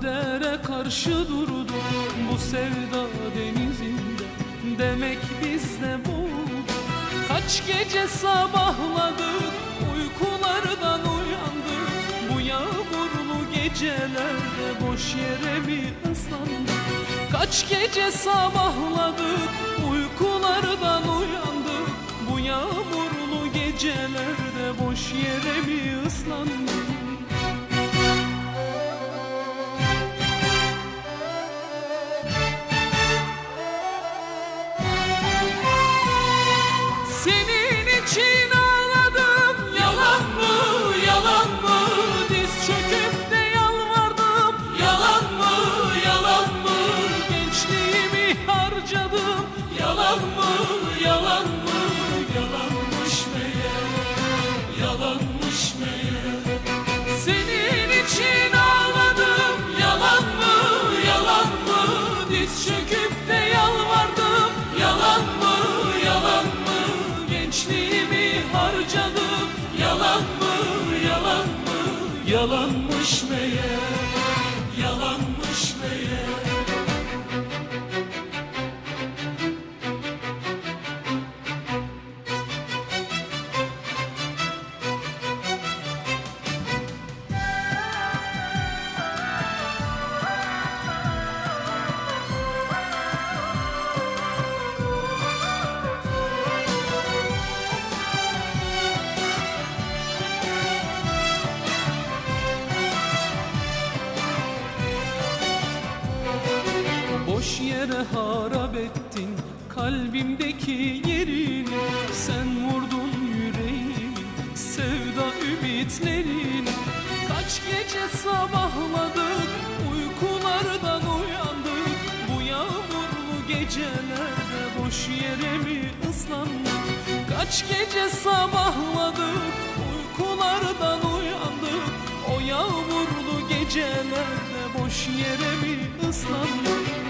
Kadere karşı durdum bu sevda denizinde Demek biz de bu. Kaç gece sabahladık Uykulardan uyandık Bu yağmurlu gecelerde Boş yere mi ıslandık Kaç gece sabahladık Uykulardan uyandık Bu yağmurlu gecelerde Boş yere mi ıslandık Yalanmış meğer harap ettin kalbimdeki yerini. Sen vurdun yüreğimi sevda ümitlerini. Kaç gece sabahladık uykulardan uyandık. Bu yağmurlu gecelerde boş yere mi ıslandık Kaç gece sabahladık uykulardan uyandık. O yağmurlu gecelerde boş yere mi ıslandık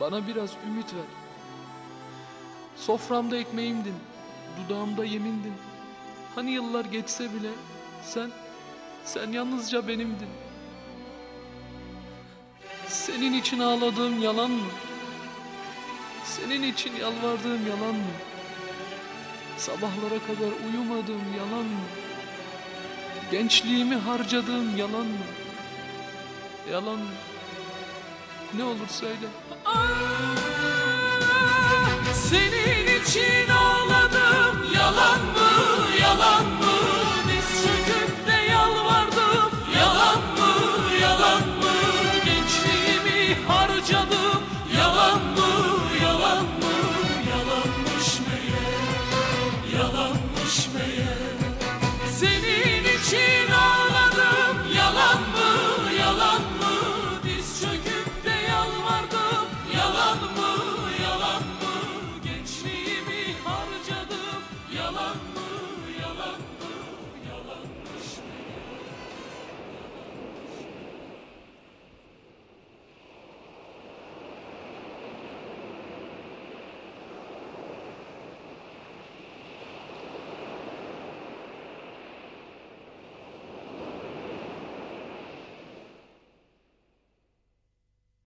Bana biraz ümit ver. Soframda ekmeğimdin, dudağımda yemindin. Hani yıllar geçse bile sen, sen yalnızca benimdin. Senin için ağladığım yalan mı? Senin için yalvardığım yalan mı? Sabahlara kadar uyumadığım yalan mı? Gençliğimi harcadığım yalan mı? Yalan mı? Ne olur söyle senin için